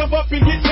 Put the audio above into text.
Jump up and get